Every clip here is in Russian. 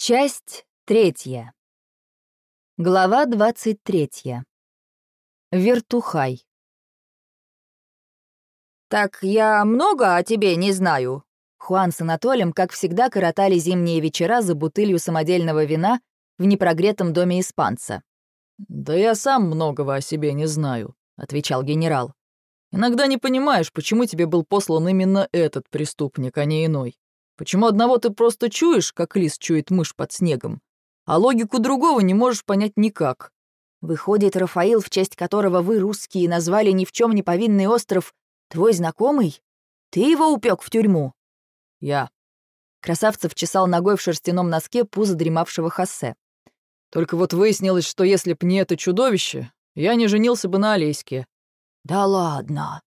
Часть третья. Глава двадцать третья. Вертухай. «Так я много о тебе не знаю». Хуан с Анатолием, как всегда, коротали зимние вечера за бутылью самодельного вина в непрогретом доме испанца. «Да я сам многого о себе не знаю», — отвечал генерал. «Иногда не понимаешь, почему тебе был послан именно этот преступник, а не иной. Почему одного ты просто чуешь, как лис чует мышь под снегом, а логику другого не можешь понять никак?» Выходит, Рафаил, в честь которого вы, русские, назвали ни в чем не повинный остров, твой знакомый? Ты его упек в тюрьму? Я. Красавцев чесал ногой в шерстяном носке пузо дремавшего Хоссе. Только вот выяснилось, что если б не это чудовище, я не женился бы на Олеське. Да ладно.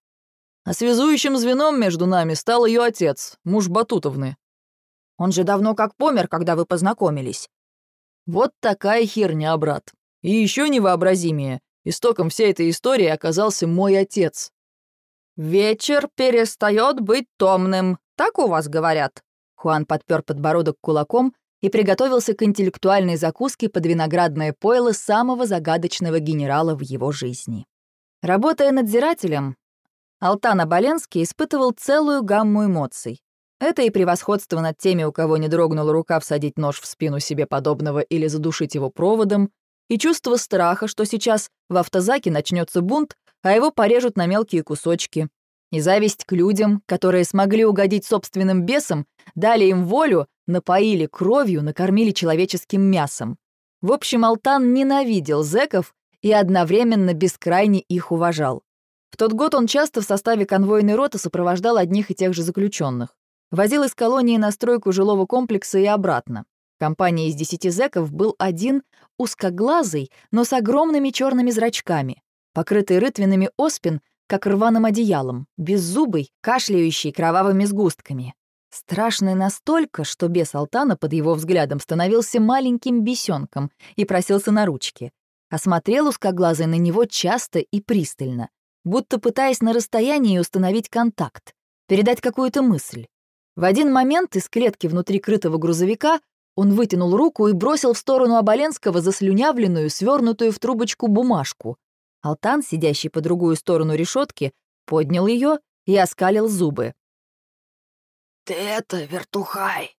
А связующим звеном между нами стал ее отец, муж Батутовны. Он же давно как помер, когда вы познакомились. Вот такая херня, брат. И еще невообразимее. Истоком всей этой истории оказался мой отец. «Вечер перестает быть томным, так у вас говорят?» Хуан подпер подбородок кулаком и приготовился к интеллектуальной закуске под виноградное пойло самого загадочного генерала в его жизни. Работая надзирателем, Алтан Абаленский испытывал целую гамму эмоций. Это и превосходство над теми, у кого не дрогнула рука всадить нож в спину себе подобного или задушить его проводом, и чувство страха, что сейчас в автозаке начнется бунт, а его порежут на мелкие кусочки. И зависть к людям, которые смогли угодить собственным бесам, дали им волю, напоили кровью, накормили человеческим мясом. В общем, Алтан ненавидел зэков и одновременно бескрайне их уважал. В тот год он часто в составе конвойной роты сопровождал одних и тех же заключенных. Возил из колонии на стройку жилого комплекса и обратно. Компания из десяти зэков был один узкоглазый, но с огромными черными зрачками, покрытый рытвинами оспин, как рваным одеялом, беззубый, кашляющий кровавыми сгустками. Страшный настолько, что бес Алтана под его взглядом становился маленьким бесенком и просился на ручки. Осмотрел узкоглазый на него часто и пристально, будто пытаясь на расстоянии установить контакт, передать какую-то мысль. В один момент из клетки внутри крытого грузовика он вытянул руку и бросил в сторону Оболенского заслюнявленную, свернутую в трубочку бумажку. Алтан, сидящий по другую сторону решетки, поднял ее и оскалил зубы. «Ты это, вертухай!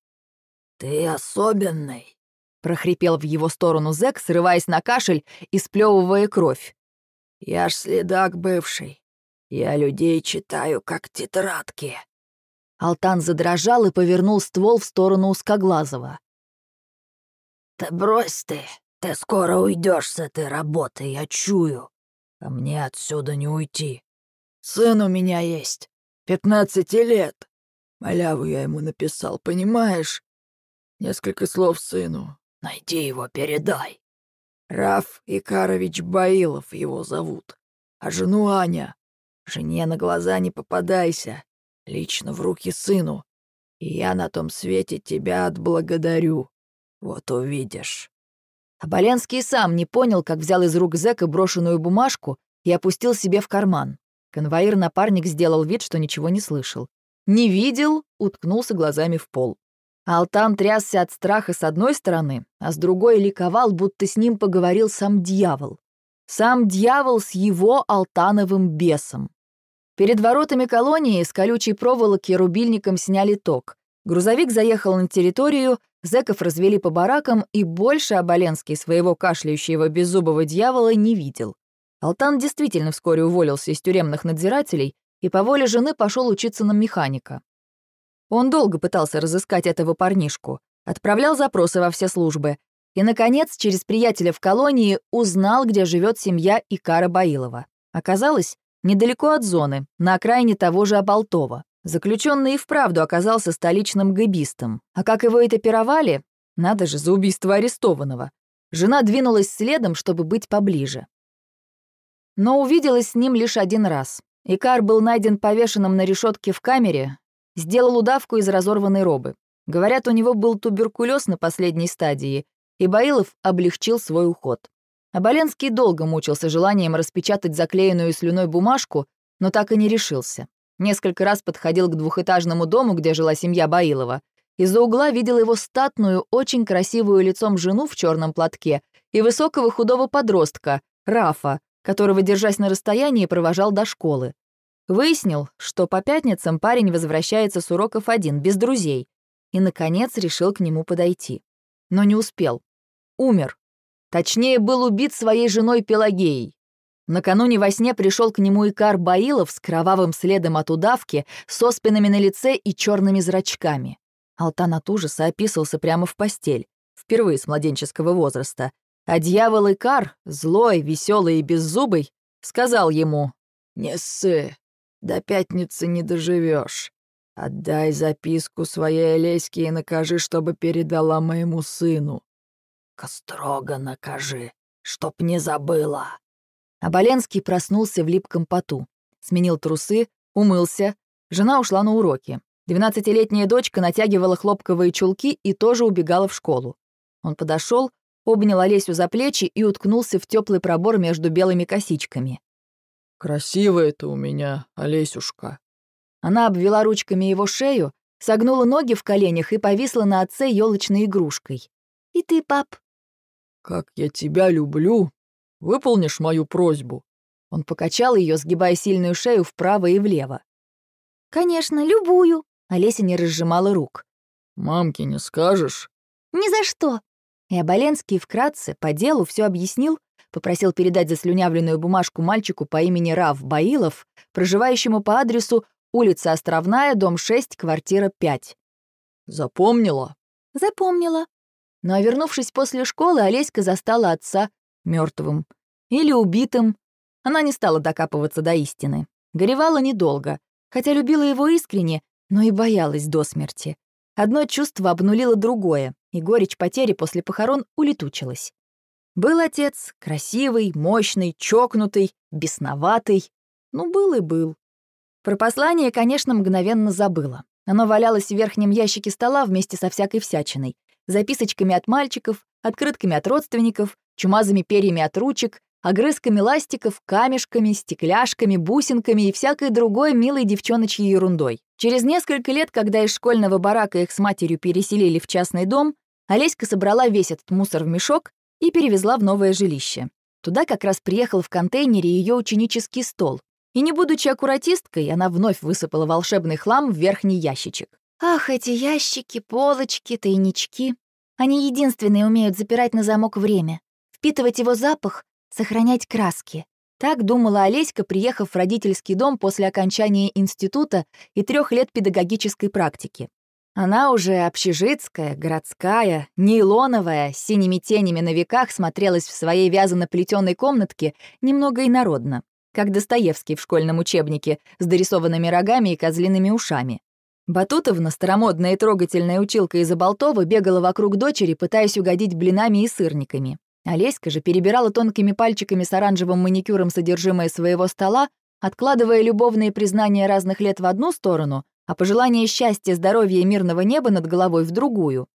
Ты особенный!» прохрипел в его сторону зэк, срываясь на кашель и сплевывая кровь. «Я ж следак бывший. Я людей читаю, как тетрадки». Алтан задрожал и повернул ствол в сторону узкоглазого. «Да брось ты, ты скоро уйдешь с этой работы, я чую. А мне отсюда не уйти. Сын у меня есть, пятнадцати лет. Маляву я ему написал, понимаешь? Несколько слов сыну. Найди его, передай. Раф Икарович Баилов его зовут. А жену Аня. Жене на глаза не попадайся. Лично в руки сыну. И я на том свете тебя отблагодарю. Вот увидишь». Аболенский сам не понял, как взял из рук зэка брошенную бумажку и опустил себе в карман. Конвоир-напарник сделал вид, что ничего не слышал. Не видел, уткнулся глазами в пол. Алтан трясся от страха с одной стороны, а с другой ликовал, будто с ним поговорил сам дьявол. Сам дьявол с его алтановым бесом. Перед воротами колонии с колючей проволоки рубильником сняли ток. Грузовик заехал на территорию, зэков развели по баракам, и больше Оболенский своего кашляющего беззубого дьявола не видел. Алтан действительно вскоре уволился из тюремных надзирателей и по воле жены пошел учиться на механика. Он долго пытался разыскать этого парнишку, отправлял запросы во все службы и, наконец, через приятеля в колонии узнал, где живет семья Икара Баилова. Оказалось, недалеко от зоны, на окраине того же Оболтова. Заключенный и вправду оказался столичным гэбистом. А как его этапировали? Надо же, за убийство арестованного. Жена двинулась следом, чтобы быть поближе. Но увиделась с ним лишь один раз. Икар был найден повешенным на решетке в камере, сделал удавку из разорванной робы. Говорят, у него был туберкулез на последней стадии, и Баилов облегчил свой уход. Оболенский долго мучился желанием распечатать заклеенную слюной бумажку, но так и не решился. Несколько раз подходил к двухэтажному дому, где жила семья Баилова, Из-за угла видел его статную, очень красивую лицом жену в черном платке и высокого худого подростка, Рафа, которого, держась на расстоянии, провожал до школы. Выяснил, что по пятницам парень возвращается с уроков один, без друзей, и, наконец, решил к нему подойти. Но не успел. Умер. Точнее, был убит своей женой Пелагеей. Накануне во сне пришел к нему Икар Баилов с кровавым следом от удавки, с оспинами на лице и черными зрачками. Алтан от ужаса описался прямо в постель, впервые с младенческого возраста. А дьявол Икар, злой, веселый и беззубый, сказал ему «Не ссы, до пятницы не доживешь. Отдай записку своей Олеське и накажи, чтобы передала моему сыну». «Строго накажи, чтоб не забыла», Оболенский проснулся в липком поту. Сменил трусы, умылся. Жена ушла на уроки. Двенадцатилетняя дочка натягивала хлопковые чулки и тоже убегала в школу. Он подошел, обнял Олесю за плечи и уткнулся в теплый пробор между белыми косичками. «Красивая ты у меня, Олесюшка». Она обвела ручками его шею, согнула ноги в коленях и повисла на отце елочной игрушкой. «И ты, пап?» «Как я тебя люблю!» Выполнишь мою просьбу?» Он покачал ее, сгибая сильную шею вправо и влево. «Конечно, любую», — Олеся не разжимала рук. «Мамке не скажешь?» «Ни за что». И Оболенский вкратце, по делу, все объяснил, попросил передать заслюнявленную бумажку мальчику по имени Рав Баилов, проживающему по адресу улица Островная, дом 6, квартира 5. «Запомнила?» «Запомнила». Но, вернувшись после школы, Олеська застала отца мертвым или убитым. Она не стала докапываться до истины. Горевала недолго, хотя любила его искренне, но и боялась до смерти. Одно чувство обнулило другое, и горечь потери после похорон улетучилась. Был отец, красивый, мощный, чокнутый, бесноватый. Ну, был и был. Про послание, конечно, мгновенно забыла. Оно валялось в верхнем ящике стола вместе со всякой всячиной. Записочками от мальчиков, открытками от родственников, чумазыми перьями от ручек, огрызками ластиков, камешками, стекляшками, бусинками и всякой другой милой девчоночьей ерундой. Через несколько лет, когда из школьного барака их с матерью переселили в частный дом, Олеська собрала весь этот мусор в мешок и перевезла в новое жилище. Туда как раз приехал в контейнере ее ученический стол. И не будучи аккуратисткой, она вновь высыпала волшебный хлам в верхний ящичек. «Ах, эти ящики, полочки, тайнички. Они единственные умеют запирать на замок время впитывать его запах, сохранять краски. Так думала Олеська, приехав в родительский дом после окончания института и трех лет педагогической практики. Она уже общежитская, городская, нейлоновая, с синими тенями на веках смотрелась в своей вязано-плетёной комнатке немного инородно, как Достоевский в школьном учебнике с дорисованными рогами и козлиными ушами. Батутовна, старомодная и трогательная училка из Оболтова, бегала вокруг дочери, пытаясь угодить блинами и сырниками. Олеська же перебирала тонкими пальчиками с оранжевым маникюром содержимое своего стола, откладывая любовные признания разных лет в одну сторону, а пожелания счастья, здоровья и мирного неба над головой в другую.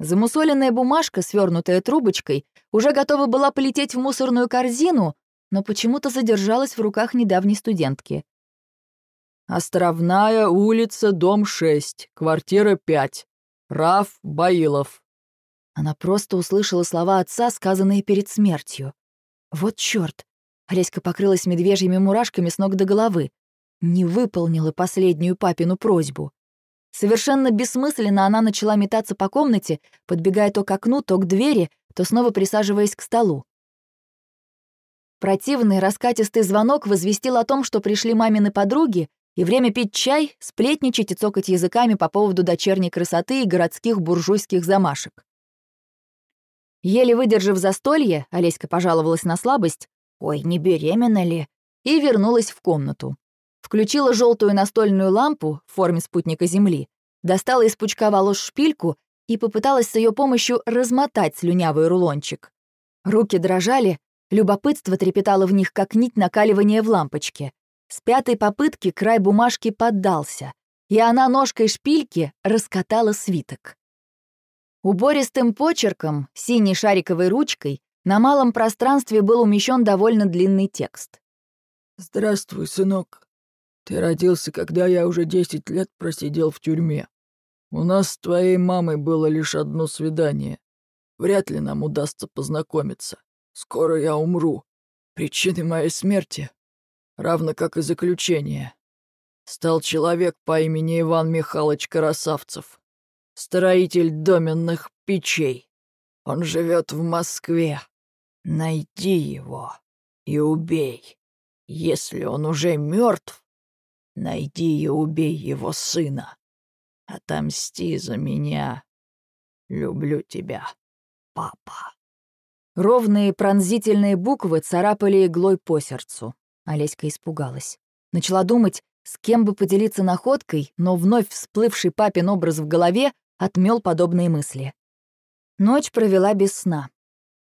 Замусоленная бумажка, свернутая трубочкой, уже готова была полететь в мусорную корзину, но почему-то задержалась в руках недавней студентки. «Островная улица, дом 6, квартира 5. Раф Баилов». Она просто услышала слова отца, сказанные перед смертью. Вот чёрт! Олеська покрылась медвежьими мурашками с ног до головы. Не выполнила последнюю папину просьбу. Совершенно бессмысленно она начала метаться по комнате, подбегая то к окну, то к двери, то снова присаживаясь к столу. Противный раскатистый звонок возвестил о том, что пришли мамины подруги, и время пить чай, сплетничать и цокать языками по поводу дочерней красоты и городских буржуйских замашек. Еле выдержав застолье, Олеська пожаловалась на слабость, ой, не беременна ли, и вернулась в комнату. Включила желтую настольную лампу в форме спутника Земли, достала из пучка волос шпильку и попыталась с ее помощью размотать слюнявый рулончик. Руки дрожали, любопытство трепетало в них, как нить накаливания в лампочке. С пятой попытки край бумажки поддался, и она ножкой шпильки раскатала свиток. Убористым почерком, синей шариковой ручкой, на малом пространстве был умещен довольно длинный текст. «Здравствуй, сынок. Ты родился, когда я уже десять лет просидел в тюрьме. «У нас с твоей мамой было лишь одно свидание. Вряд ли нам удастся познакомиться. Скоро я умру. Причиной моей смерти, равно как и заключение, стал человек по имени Иван Михайлович Карасавцев, строитель доменных печей. Он живет в Москве. Найди его и убей. Если он уже мертв, найди и убей его сына. Отомсти за меня. Люблю тебя, папа. Ровные пронзительные буквы царапали иглой по сердцу. Олеська испугалась. Начала думать, с кем бы поделиться находкой, но вновь всплывший папин образ в голове отмел подобные мысли. Ночь провела без сна.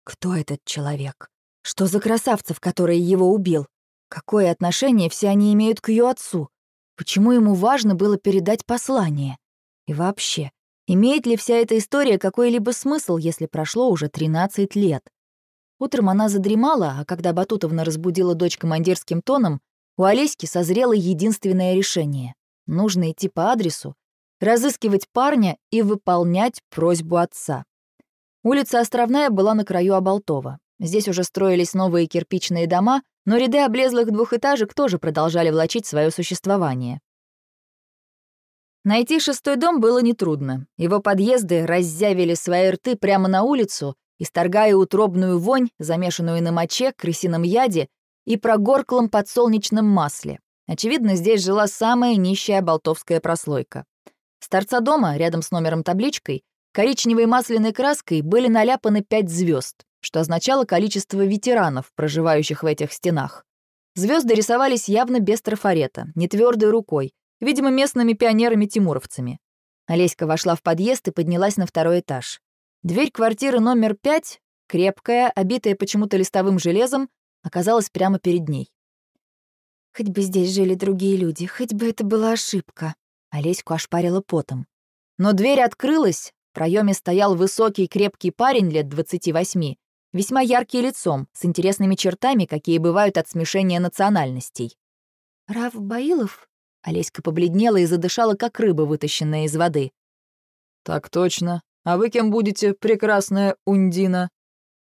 Кто этот человек? Что за красавцев, который его убил? Какое отношение все они имеют к ее отцу? Почему ему важно было передать послание? И вообще, имеет ли вся эта история какой-либо смысл, если прошло уже 13 лет? Утром она задремала, а когда Батутовна разбудила дочь командирским тоном, у Олеськи созрело единственное решение. Нужно идти по адресу, разыскивать парня и выполнять просьбу отца. Улица Островная была на краю Оболтова. Здесь уже строились новые кирпичные дома, но ряды облезлых двухэтажек тоже продолжали влачить свое существование. Найти шестой дом было нетрудно. Его подъезды раззявили свои рты прямо на улицу, исторгая утробную вонь, замешанную на моче, крысином яде и прогорклом подсолнечном масле. Очевидно, здесь жила самая нищая болтовская прослойка. С торца дома, рядом с номером табличкой, коричневой масляной краской были наляпаны пять звезд, что означало количество ветеранов, проживающих в этих стенах. Звезды рисовались явно без трафарета, не твердой рукой, видимо, местными пионерами-тимуровцами. Олеська вошла в подъезд и поднялась на второй этаж. Дверь квартиры номер пять, крепкая, обитая почему-то листовым железом, оказалась прямо перед ней. Хоть бы здесь жили другие люди, хоть бы это была ошибка. Олеську ошпарила потом. Но дверь открылась, в проеме стоял высокий крепкий парень лет 28, весьма яркий лицом, с интересными чертами, какие бывают от смешения национальностей. «Рав Баилов?» Олеська побледнела и задышала, как рыба, вытащенная из воды. «Так точно. А вы кем будете, прекрасная Ундина?»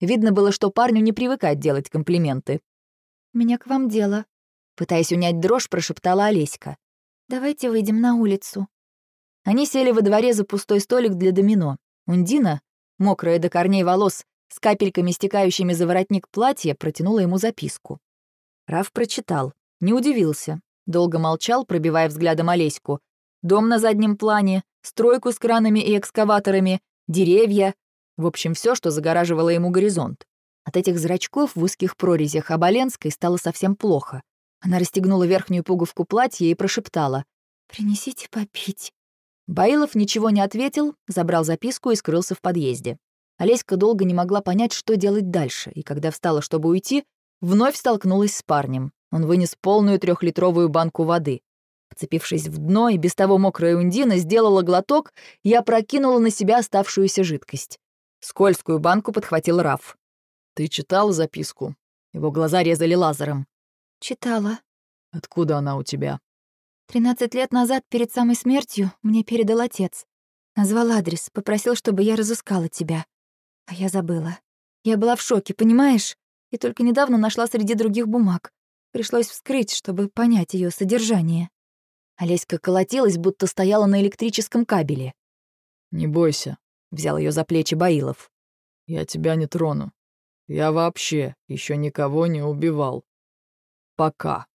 Видно было, что парню не привыкать делать комплименты. «У меня к вам дело», — пытаясь унять дрожь, прошептала Олеська. «Давайте выйдем на улицу». Они сели во дворе за пустой столик для домино. Ундина, мокрая до корней волос, с капельками, стекающими за воротник платья, протянула ему записку. Раф прочитал, не удивился, долго молчал, пробивая взглядом Олеську. Дом на заднем плане, стройку с кранами и экскаваторами, деревья, в общем, все, что загораживало ему горизонт. От этих зрачков в узких прорезях Оболенской стало совсем плохо. Она расстегнула верхнюю пуговку платья и прошептала. «Принесите попить». Баилов ничего не ответил, забрал записку и скрылся в подъезде. Олеська долго не могла понять, что делать дальше, и когда встала, чтобы уйти, вновь столкнулась с парнем. Он вынес полную трехлитровую банку воды. Вцепившись в дно, и без того мокрая ундина сделала глоток и опрокинула на себя оставшуюся жидкость. Скользкую банку подхватил Раф. «Ты читал записку?» Его глаза резали лазером. «Читала». «Откуда она у тебя?» «Тринадцать лет назад, перед самой смертью, мне передал отец. Назвал адрес, попросил, чтобы я разыскала тебя. А я забыла. Я была в шоке, понимаешь? И только недавно нашла среди других бумаг. Пришлось вскрыть, чтобы понять ее содержание». Олеська колотилась, будто стояла на электрическом кабеле. «Не бойся», — взял ее за плечи Баилов. «Я тебя не трону. Я вообще еще никого не убивал. Пока».